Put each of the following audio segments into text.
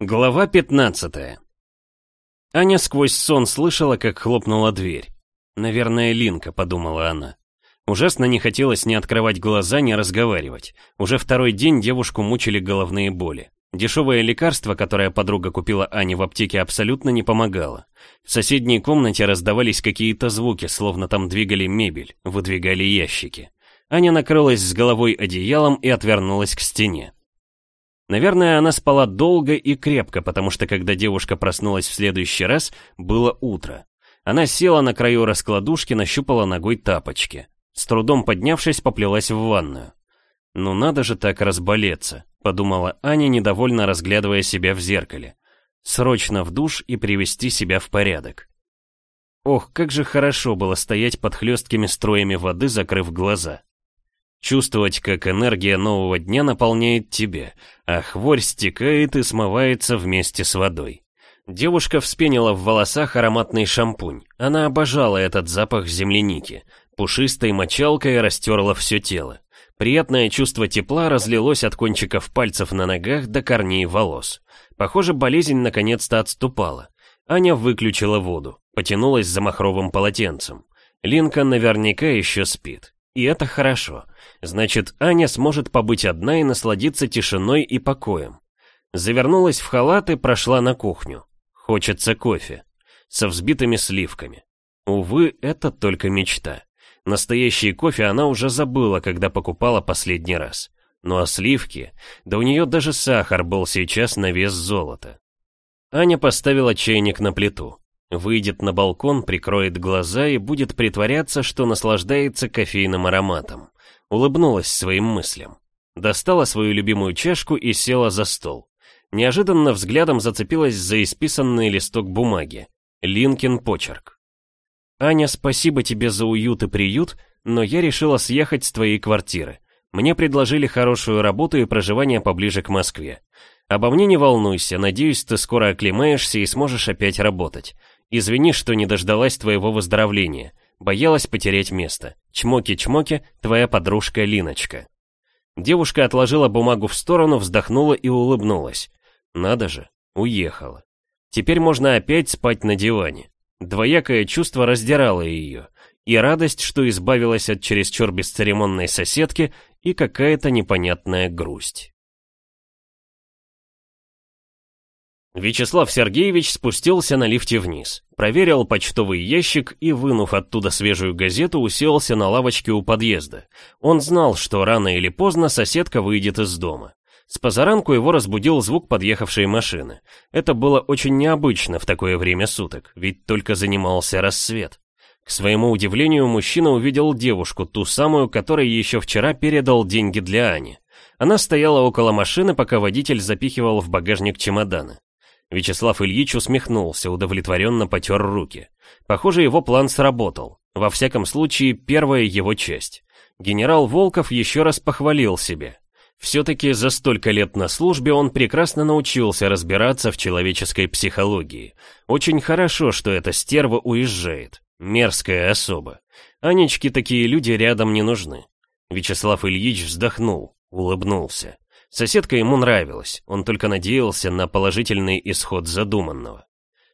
Глава 15 Аня сквозь сон слышала, как хлопнула дверь. «Наверное, Линка», — подумала она. Ужасно не хотелось ни открывать глаза, ни разговаривать. Уже второй день девушку мучили головные боли. Дешевое лекарство, которое подруга купила Ане в аптеке, абсолютно не помогало. В соседней комнате раздавались какие-то звуки, словно там двигали мебель, выдвигали ящики. Аня накрылась с головой одеялом и отвернулась к стене. Наверное, она спала долго и крепко, потому что когда девушка проснулась в следующий раз, было утро. Она села на краю раскладушки, нащупала ногой тапочки. С трудом поднявшись, поплелась в ванную. «Ну надо же так разболеться», — подумала Аня, недовольно разглядывая себя в зеркале. «Срочно в душ и привести себя в порядок». Ох, как же хорошо было стоять под хлесткими строями воды, закрыв глаза. Чувствовать, как энергия нового дня наполняет тебя, а хворь стекает и смывается вместе с водой. Девушка вспенила в волосах ароматный шампунь. Она обожала этот запах земляники. Пушистой мочалкой растерла все тело. Приятное чувство тепла разлилось от кончиков пальцев на ногах до корней волос. Похоже, болезнь наконец-то отступала. Аня выключила воду, потянулась за махровым полотенцем. Линка наверняка еще спит. И это хорошо. Значит, Аня сможет побыть одна и насладиться тишиной и покоем. Завернулась в халат и прошла на кухню. Хочется кофе. Со взбитыми сливками. Увы, это только мечта. Настоящий кофе она уже забыла, когда покупала последний раз. Ну а сливки? Да у нее даже сахар был сейчас на вес золота. Аня поставила чайник на плиту. Выйдет на балкон, прикроет глаза и будет притворяться, что наслаждается кофейным ароматом. Улыбнулась своим мыслям. Достала свою любимую чашку и села за стол. Неожиданно взглядом зацепилась за исписанный листок бумаги. Линкин почерк. «Аня, спасибо тебе за уют и приют, но я решила съехать с твоей квартиры. Мне предложили хорошую работу и проживание поближе к Москве. Обо мне не волнуйся, надеюсь, ты скоро оклемаешься и сможешь опять работать. Извини, что не дождалась твоего выздоровления. Боялась потерять место. Чмоки-чмоки, твоя подружка Линочка. Девушка отложила бумагу в сторону, вздохнула и улыбнулась. Надо же, уехала. Теперь можно опять спать на диване. Двоякое чувство раздирало ее. И радость, что избавилась от чересчур бесцеремонной соседки, и какая-то непонятная грусть. Вячеслав Сергеевич спустился на лифте вниз, проверил почтовый ящик и, вынув оттуда свежую газету, уселся на лавочке у подъезда. Он знал, что рано или поздно соседка выйдет из дома. С позаранку его разбудил звук подъехавшей машины. Это было очень необычно в такое время суток, ведь только занимался рассвет. К своему удивлению, мужчина увидел девушку, ту самую, которой еще вчера передал деньги для Ани. Она стояла около машины, пока водитель запихивал в багажник чемоданы. Вячеслав Ильич усмехнулся, удовлетворенно потер руки. Похоже, его план сработал. Во всяком случае, первая его часть. Генерал Волков еще раз похвалил себе. Все-таки за столько лет на службе он прекрасно научился разбираться в человеческой психологии. Очень хорошо, что эта стерва уезжает. Мерзкая особа. Анечке такие люди рядом не нужны. Вячеслав Ильич вздохнул, улыбнулся. Соседка ему нравилась, он только надеялся на положительный исход задуманного.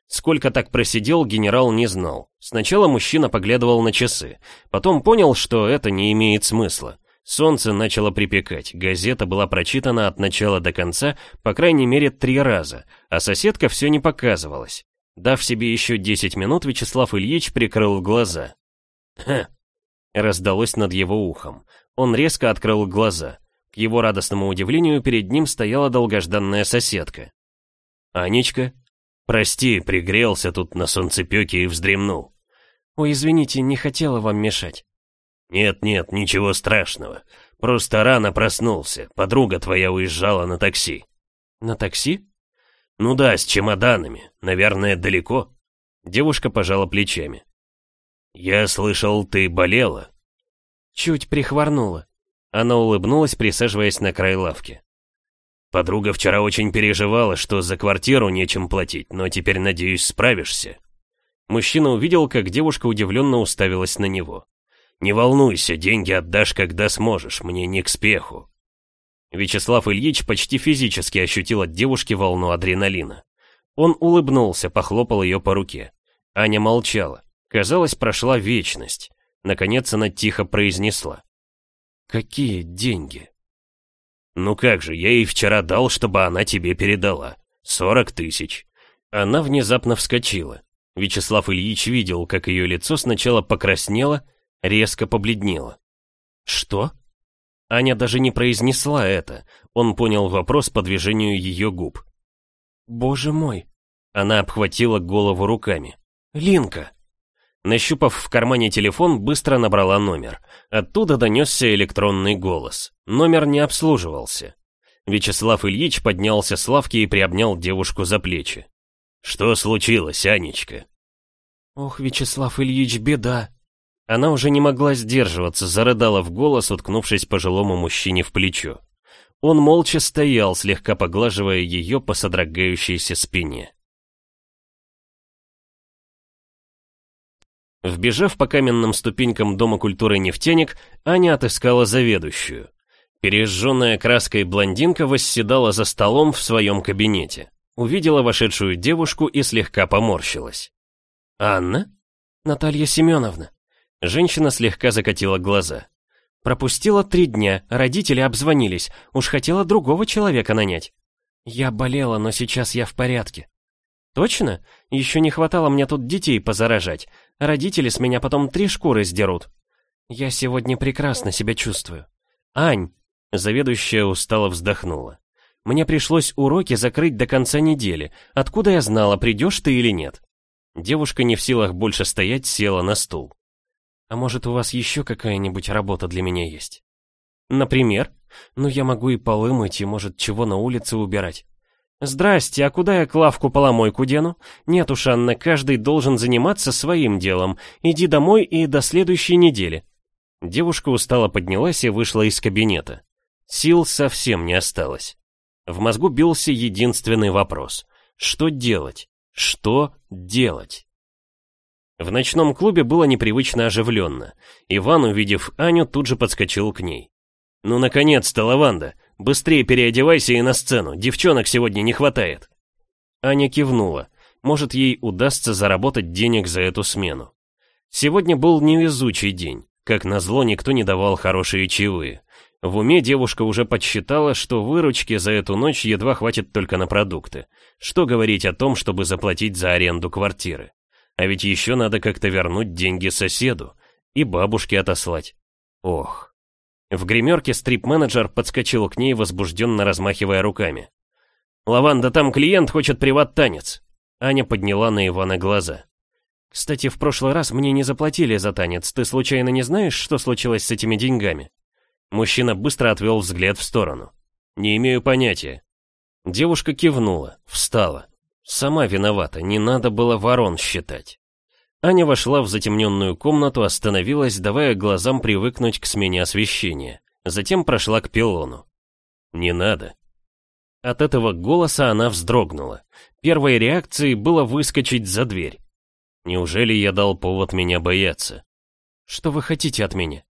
Сколько так просидел, генерал не знал. Сначала мужчина поглядывал на часы, потом понял, что это не имеет смысла. Солнце начало припекать, газета была прочитана от начала до конца, по крайней мере, три раза, а соседка все не показывалась. Дав себе еще десять минут, Вячеслав Ильич прикрыл глаза. «Ха!» раздалось над его ухом. Он резко открыл глаза. К его радостному удивлению перед ним стояла долгожданная соседка. «Анечка?» «Прости, пригрелся тут на солнцепёке и вздремнул». «Ой, извините, не хотела вам мешать». «Нет-нет, ничего страшного. Просто рано проснулся. Подруга твоя уезжала на такси». «На такси?» «Ну да, с чемоданами. Наверное, далеко». Девушка пожала плечами. «Я слышал, ты болела». «Чуть прихворнула». Она улыбнулась, присаживаясь на край лавки. Подруга вчера очень переживала, что за квартиру нечем платить, но теперь, надеюсь, справишься. Мужчина увидел, как девушка удивленно уставилась на него. «Не волнуйся, деньги отдашь, когда сможешь, мне не к спеху». Вячеслав Ильич почти физически ощутил от девушки волну адреналина. Он улыбнулся, похлопал ее по руке. Аня молчала. Казалось, прошла вечность. Наконец она тихо произнесла. «Какие деньги?» «Ну как же, я ей вчера дал, чтобы она тебе передала. Сорок тысяч». Она внезапно вскочила. Вячеслав Ильич видел, как ее лицо сначала покраснело, резко побледнело. «Что?» Аня даже не произнесла это. Он понял вопрос по движению ее губ. «Боже мой!» Она обхватила голову руками. «Линка!» Нащупав в кармане телефон, быстро набрала номер. Оттуда донесся электронный голос. Номер не обслуживался. Вячеслав Ильич поднялся с лавки и приобнял девушку за плечи. «Что случилось, Анечка?» «Ох, Вячеслав Ильич, беда!» Она уже не могла сдерживаться, зарыдала в голос, уткнувшись пожилому мужчине в плечо. Он молча стоял, слегка поглаживая ее по содрогающейся спине. Вбежав по каменным ступенькам Дома культуры «Нефтяник», Аня отыскала заведующую. Пережженная краской блондинка восседала за столом в своем кабинете. Увидела вошедшую девушку и слегка поморщилась. «Анна?» «Наталья Семеновна». Женщина слегка закатила глаза. «Пропустила три дня, родители обзвонились, уж хотела другого человека нанять». «Я болела, но сейчас я в порядке». «Точно? Еще не хватало мне тут детей позаражать. Родители с меня потом три шкуры сдерут. Я сегодня прекрасно себя чувствую. Ань, заведующая устало вздохнула. Мне пришлось уроки закрыть до конца недели. Откуда я знала, придешь ты или нет? Девушка не в силах больше стоять, села на стул. А может, у вас еще какая-нибудь работа для меня есть? Например? Ну, я могу и полы мыть, и, может, чего на улице убирать. «Здрасте, а куда я Клавку-поломойку дену? Нет уж, Анна, каждый должен заниматься своим делом. Иди домой и до следующей недели». Девушка устало поднялась и вышла из кабинета. Сил совсем не осталось. В мозгу бился единственный вопрос. Что делать? Что делать? В ночном клубе было непривычно оживленно. Иван, увидев Аню, тут же подскочил к ней. «Ну, наконец-то, Лаванда! Быстрее переодевайся и на сцену, девчонок сегодня не хватает. Аня кивнула. Может, ей удастся заработать денег за эту смену. Сегодня был невезучий день. Как назло, никто не давал хорошие чаевые. В уме девушка уже подсчитала, что выручки за эту ночь едва хватит только на продукты. Что говорить о том, чтобы заплатить за аренду квартиры? А ведь еще надо как-то вернуть деньги соседу и бабушке отослать. Ох. В гримерке стрип-менеджер подскочил к ней, возбужденно размахивая руками. «Лаванда, там клиент хочет приват-танец!» Аня подняла на Ивана глаза. «Кстати, в прошлый раз мне не заплатили за танец. Ты случайно не знаешь, что случилось с этими деньгами?» Мужчина быстро отвел взгляд в сторону. «Не имею понятия». Девушка кивнула, встала. Сама виновата, не надо было ворон считать. Аня вошла в затемненную комнату, остановилась, давая глазам привыкнуть к смене освещения. Затем прошла к пилону. «Не надо». От этого голоса она вздрогнула. Первой реакцией было выскочить за дверь. «Неужели я дал повод меня бояться?» «Что вы хотите от меня?»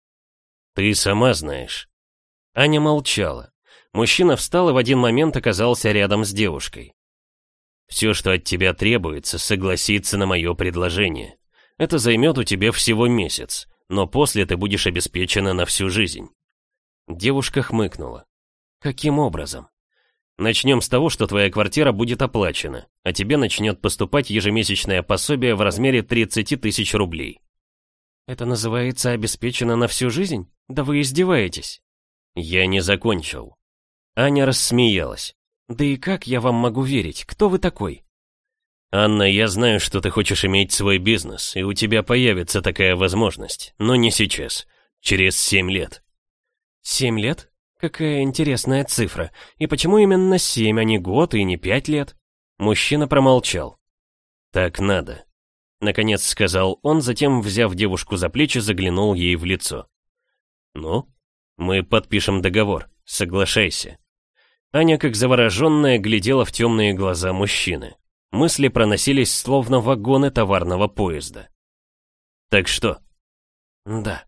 «Ты сама знаешь». Аня молчала. Мужчина встал и в один момент оказался рядом с девушкой. «Все, что от тебя требуется, согласиться на мое предложение. Это займет у тебя всего месяц, но после ты будешь обеспечена на всю жизнь». Девушка хмыкнула. «Каким образом?» «Начнем с того, что твоя квартира будет оплачена, а тебе начнет поступать ежемесячное пособие в размере 30 тысяч рублей». «Это называется обеспечено на всю жизнь? Да вы издеваетесь». «Я не закончил». Аня рассмеялась. «Да и как я вам могу верить? Кто вы такой?» «Анна, я знаю, что ты хочешь иметь свой бизнес, и у тебя появится такая возможность, но не сейчас, через семь лет». «Семь лет? Какая интересная цифра. И почему именно семь, а не год и не пять лет?» Мужчина промолчал. «Так надо», — наконец сказал он, затем, взяв девушку за плечи, заглянул ей в лицо. «Ну, мы подпишем договор, соглашайся». Аня, как завороженная, глядела в темные глаза мужчины. Мысли проносились словно вагоны товарного поезда. «Так что?» «Да»,